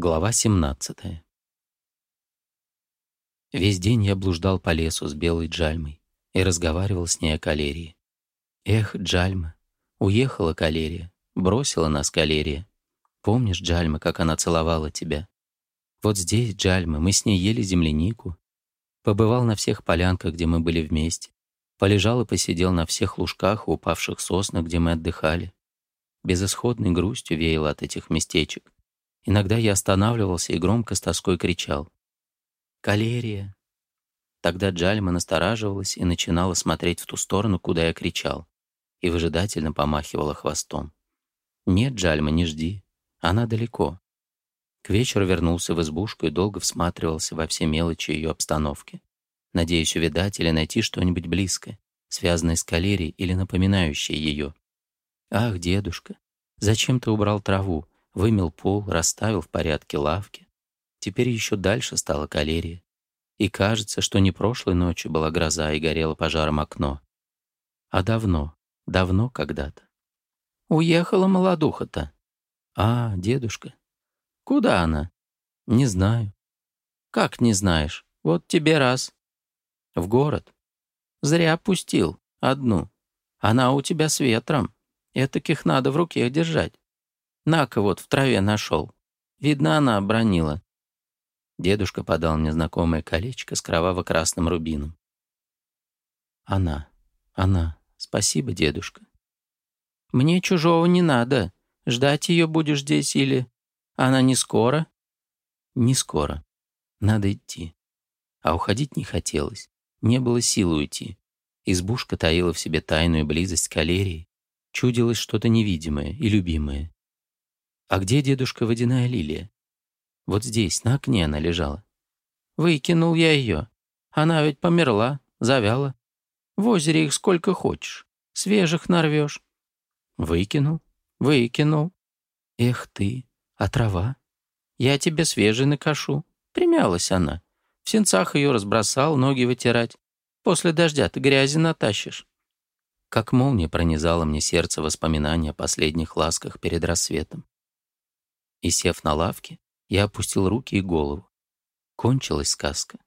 Глава 17 Весь день я блуждал по лесу с белой Джальмой и разговаривал с ней о калерии. Эх, Джальма, уехала калерия, бросила нас калерия. Помнишь, Джальма, как она целовала тебя? Вот здесь, Джальма, мы с ней ели землянику. Побывал на всех полянках, где мы были вместе. Полежал и посидел на всех лужках упавших соснах, где мы отдыхали. Безысходной грустью веяло от этих местечек. Иногда я останавливался и громко с тоской кричал. «Калерия!» Тогда Джальма настораживалась и начинала смотреть в ту сторону, куда я кричал, и выжидательно помахивала хвостом. «Нет, Джальма, не жди. Она далеко». К вечеру вернулся в избушку и долго всматривался во все мелочи ее обстановки. Надеюсь увидать или найти что-нибудь близкое, связанное с калерией или напоминающее ее. «Ах, дедушка, зачем ты убрал траву? вымел пол, расставил в порядке лавки. Теперь еще дальше стала калерия. И кажется, что не прошлой ночью была гроза и горело пожаром окно. А давно, давно когда-то. Уехала молодуха-то. А, дедушка. Куда она? Не знаю. Как не знаешь? Вот тебе раз. В город. Зря пустил. Одну. Она у тебя с ветром. Этаких надо в руке держать. На-ка вот, в траве нашел. Видно, она обронила». Дедушка подал мне знакомое колечко с кроваво-красным рубином. «Она, она, спасибо, дедушка». «Мне чужого не надо. Ждать ее будешь здесь или...» «Она не скоро?» «Не скоро. Надо идти». А уходить не хотелось. Не было сил уйти. Избушка таила в себе тайную близость к калерии. Чудилось что-то невидимое и любимое. «А где, дедушка, водяная лилия?» «Вот здесь, на окне она лежала». «Выкинул я ее. Она ведь померла, завяла. В озере их сколько хочешь. Свежих нарвешь». «Выкинул? Выкинул. Эх ты, а трава? Я тебе свежий накашу». Примялась она. В сенцах ее разбросал, ноги вытирать. После дождя ты грязи натащишь. Как молния пронизала мне сердце воспоминания о последних ласках перед рассветом. И, сев на лавке, я опустил руки и голову. Кончилась сказка.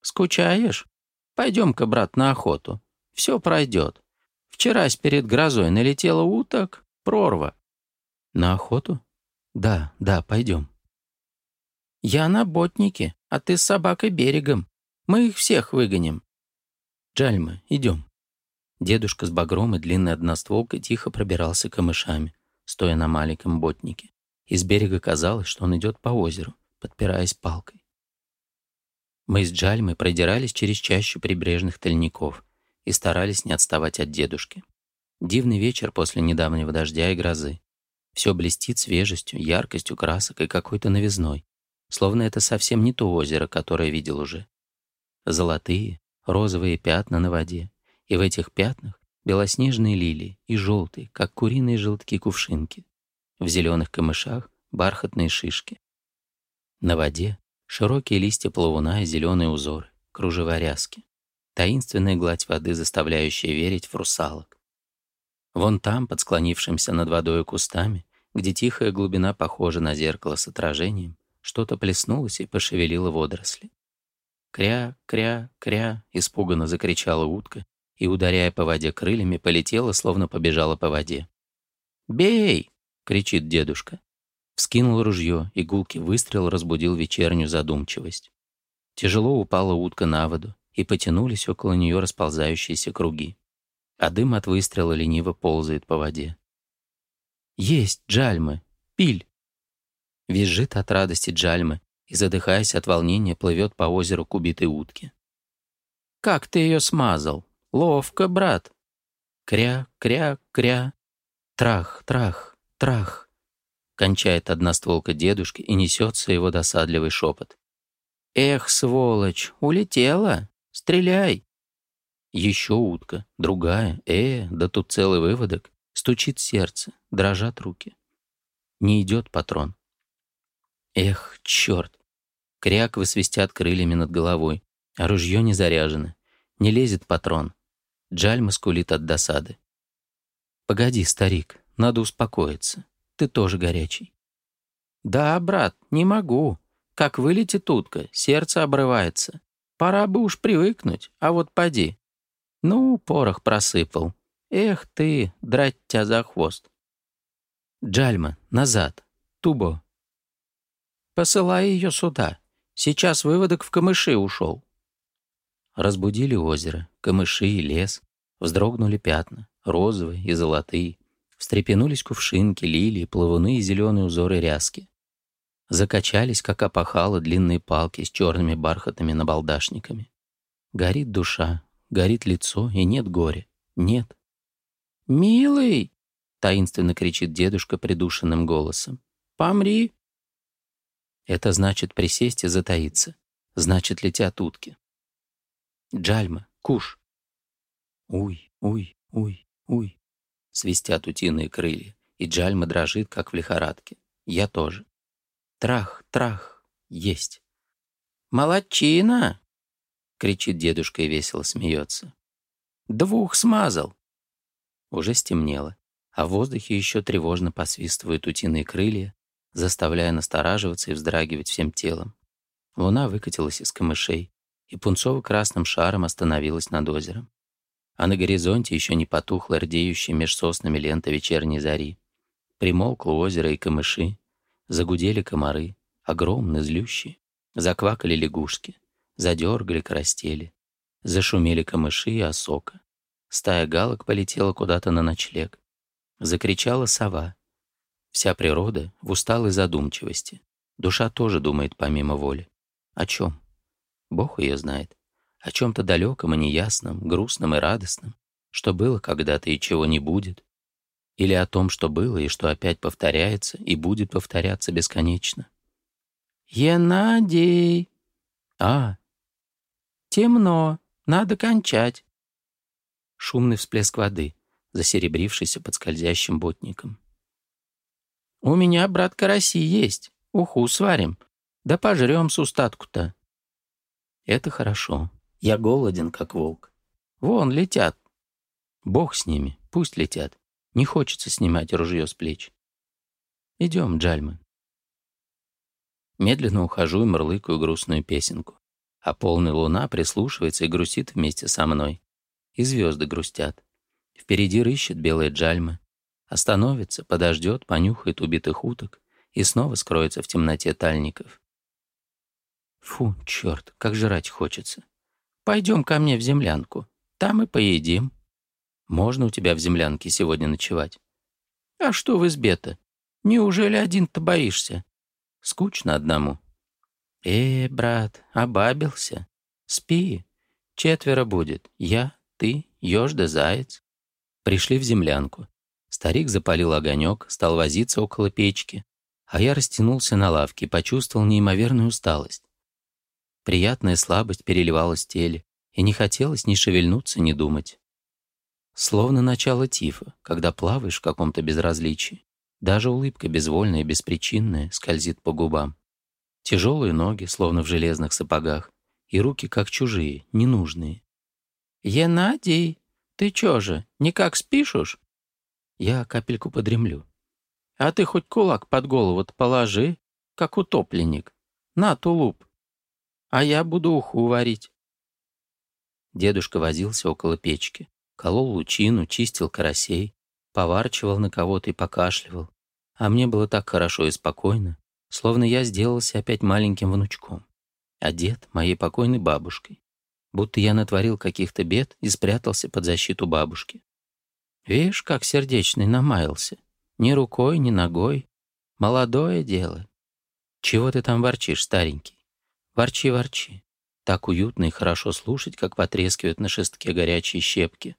«Скучаешь? Пойдем-ка, брат, на охоту. Все пройдет. Вчерась перед грозой налетела уток, прорва». «На охоту? Да, да, пойдем». «Я на ботнике, а ты с собакой берегом. Мы их всех выгоним». «Джальма, идем». Дедушка с багром и длинной одностволкой тихо пробирался камышами, стоя на маленьком ботнике. Из берега казалось, что он идет по озеру, подпираясь палкой. Мы с Джальмой продирались через чащу прибрежных тольников и старались не отставать от дедушки. Дивный вечер после недавнего дождя и грозы. Все блестит свежестью, яркостью красок и какой-то новизной, словно это совсем не то озеро, которое видел уже. Золотые, розовые пятна на воде, и в этих пятнах белоснежные лилии и желтые, как куриные желтки кувшинки в зеленых камышах бархатные шишки. На воде широкие листья плавуна и зеленые узоры, кружева ряски. Таинственная гладь воды, заставляющая верить в русалок. Вон там, под склонившимся над водой кустами, где тихая глубина похожа на зеркало с отражением, что-то плеснулось и пошевелило водоросли. «Кря, кря, кря!» — испуганно закричала утка и, ударяя по воде крыльями, полетела, словно побежала по воде. «Бей!» — кричит дедушка. Вскинул ружье, и гулкий выстрел разбудил вечернюю задумчивость. Тяжело упала утка на воду, и потянулись около нее расползающиеся круги. А дым от выстрела лениво ползает по воде. «Есть, Джальмы! Пиль!» Визжит от радости Джальмы и, задыхаясь от волнения, плывет по озеру к убитой утке. «Как ты ее смазал? Ловко, брат!» Кря, кря, кря. Трах, трах. Страх, Кончает одна стволка дедушки и несется его досадливый шепот. Эх, сволочь, улетела! Стреляй! Еще утка, другая, э, да тут целый выводок. Стучит сердце, дрожат руки. Не идет патрон. Эх, черт! Кряк высвистят крыльями над головой, а ружье не заряжено. Не лезет патрон. Джаль маскулит от досады. «Погоди, старик, надо успокоиться. Ты тоже горячий». «Да, брат, не могу. Как вылетит утка, сердце обрывается. Пора бы уж привыкнуть, а вот поди». «Ну, порох просыпал. Эх ты, драть тебя за хвост». «Джальма, назад. Тубо». «Посылай ее сюда. Сейчас выводок в камыши ушел». Разбудили озеро, камыши и лес. Вздрогнули пятна, розовые и золотые встрепенулись кувшинки, лилии, плавуны и зеленые узоры ряски. Закачались, как опахало, длинные палки с черными бархатными набалдашниками. Горит душа, горит лицо, и нет горя. Нет. «Милый!» — таинственно кричит дедушка придушенным голосом. «Помри!» Это значит присесть и затаиться. Значит, летят утки. «Джальма, куш!» «Уй, уй, уй, уй!» Свистят утиные крылья, и Джальма дрожит, как в лихорадке. Я тоже. Трах, трах, есть. «Молодчина!» — кричит дедушка и весело смеется. «Двух смазал!» Уже стемнело, а в воздухе еще тревожно посвистывают утиные крылья, заставляя настораживаться и вздрагивать всем телом. Луна выкатилась из камышей, и пунцово-красным шаром остановилась над озером а на горизонте еще не потухла рдеющая меж соснами лента вечерней зари. Примолкло озеро и камыши, загудели комары, огромные, злющие, заквакали лягушки, задергали карастели, зашумели камыши и осока. Стая галок полетела куда-то на ночлег. Закричала сова. Вся природа в усталой задумчивости. Душа тоже думает помимо воли. О чем? Бог ее знает о чем-то далеком и неясном, грустном и радостном, что было когда-то и чего не будет, или о том, что было и что опять повторяется и будет повторяться бесконечно. «Енадей!» «А!» «Темно, надо кончать!» Шумный всплеск воды, засеребрившийся под скользящим ботником. «У меня, брат, караси есть, уху сварим, да пожрем с устатку-то!» «Это хорошо», я голоден, как волк. Вон, летят. Бог с ними, пусть летят. Не хочется снимать ружье с плеч. Идем, Джальмы. Медленно ухожу и мрлыкаю грустную песенку. А полная луна прислушивается и грустит вместе со мной. И звезды грустят. Впереди рыщет белая Джальмы, Остановится, подождет, понюхает убитых уток и снова скроется в темноте тальников. Фу, черт, как жрать хочется. Пойдем ко мне в землянку. Там и поедим. Можно у тебя в землянке сегодня ночевать? А что в избе-то? Неужели один-то боишься? Скучно одному. Э, брат, обабился. Спи. Четверо будет. Я, ты, еж да заяц. Пришли в землянку. Старик запалил огонек, стал возиться около печки. А я растянулся на лавке, почувствовал неимоверную усталость. Приятная слабость переливалась в теле, и не хотелось ни шевельнуться, ни думать. Словно начало тифа, когда плаваешь в каком-то безразличии. Даже улыбка безвольная и беспричинная скользит по губам. Тяжелые ноги, словно в железных сапогах, и руки как чужие, ненужные. «Енадий, ты чё же, никак спишешь?» Я капельку подремлю. «А ты хоть кулак под голову положи, как утопленник. На, тулуп, а я буду уху варить». Дедушка возился около печки, колол лучину, чистил карасей, поварчивал на кого-то и покашливал. А мне было так хорошо и спокойно, словно я сделался опять маленьким внучком, а дед — моей покойной бабушкой, будто я натворил каких-то бед и спрятался под защиту бабушки. Видишь, как сердечный намаялся. Ни рукой, ни ногой. Молодое дело. Чего ты там ворчишь, старенький? Ворчи-ворчи. Так уютно и хорошо слушать, как потрескивают на шестке горячие щепки.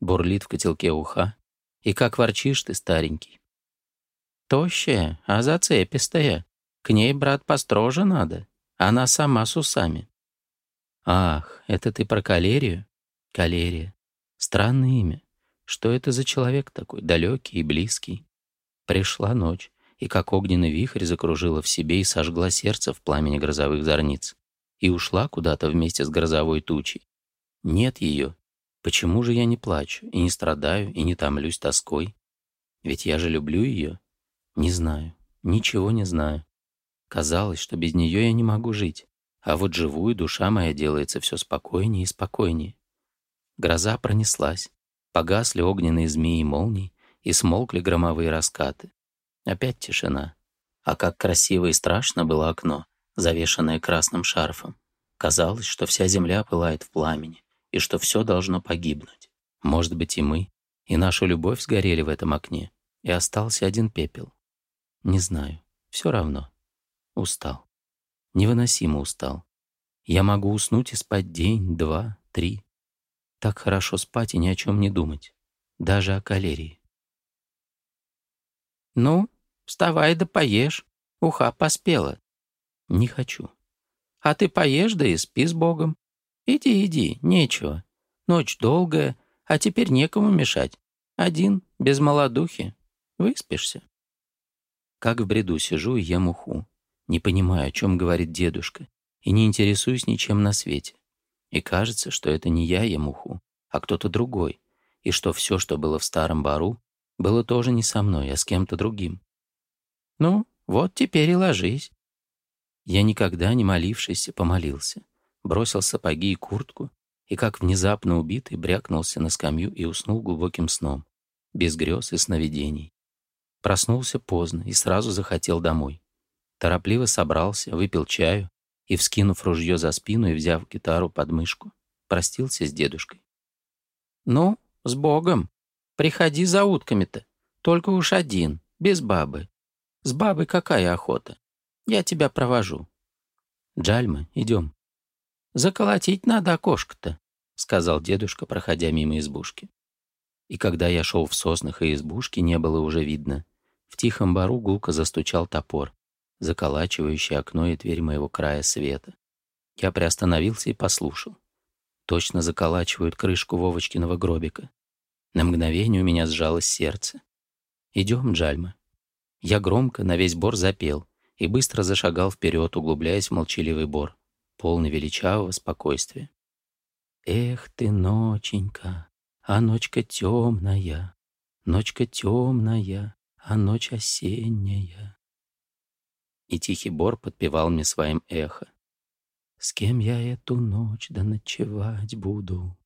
Бурлит в котелке уха. И как ворчишь ты, старенький. Тощая, а зацепистая. К ней, брат, построже надо. Она сама с усами. Ах, это ты про калерию? Калерия. Странное имя. Что это за человек такой, далекий и близкий? Пришла ночь и как огненный вихрь закружила в себе и сожгла сердце в пламени грозовых зорниц. И ушла куда-то вместе с грозовой тучей. Нет ее. Почему же я не плачу, и не страдаю, и не томлюсь тоской? Ведь я же люблю ее. Не знаю. Ничего не знаю. Казалось, что без нее я не могу жить. А вот живую душа моя делается все спокойнее и спокойнее. Гроза пронеслась. Погасли огненные змеи и молнии, и смолкли громовые раскаты. Опять тишина. А как красиво и страшно было окно, завешенное красным шарфом. Казалось, что вся земля пылает в пламени, и что все должно погибнуть. Может быть, и мы, и наша любовь сгорели в этом окне, и остался один пепел. Не знаю, все равно. Устал. Невыносимо устал. Я могу уснуть и спать день, два, три. Так хорошо спать и ни о чем не думать. Даже о калерии. «Ну, Вставай да поешь. Уха поспела. Не хочу. А ты поешь да и спи с Богом. Иди, иди, нечего. Ночь долгая, а теперь некому мешать. Один, без молодухи. Выспишься. Как в бреду сижу и ем уху. Не понимаю, о чем говорит дедушка, и не интересуюсь ничем на свете. И кажется, что это не я ем уху, а кто-то другой, и что все, что было в старом бару, было тоже не со мной, а с кем-то другим. Ну, вот теперь и ложись. Я никогда не молившийся помолился, бросил сапоги и куртку и, как внезапно убитый, брякнулся на скамью и уснул глубоким сном, без грез и сновидений. Проснулся поздно и сразу захотел домой. Торопливо собрался, выпил чаю и, вскинув ружье за спину и взяв гитару под мышку, простился с дедушкой. «Ну, с Богом! Приходи за утками-то, только уж один, без бабы. С бабой какая охота? Я тебя провожу. Джальма, идем. Заколотить надо окошко-то, сказал дедушка, проходя мимо избушки. И когда я шел в соснах, и избушки не было уже видно, в тихом бару гулко застучал топор, заколачивающий окно и дверь моего края света. Я приостановился и послушал. Точно заколачивают крышку Вовочкиного гробика. На мгновение у меня сжалось сердце. «Идем, Джальма». Я громко на весь бор запел и быстро зашагал вперед, углубляясь в молчаливый бор, полный величавого спокойствия. Эх ты, ноченька, а ночка темная, ночка темная, а ночь осенняя. И тихий бор подпевал мне своим эхо. С кем я эту ночь да ночевать буду?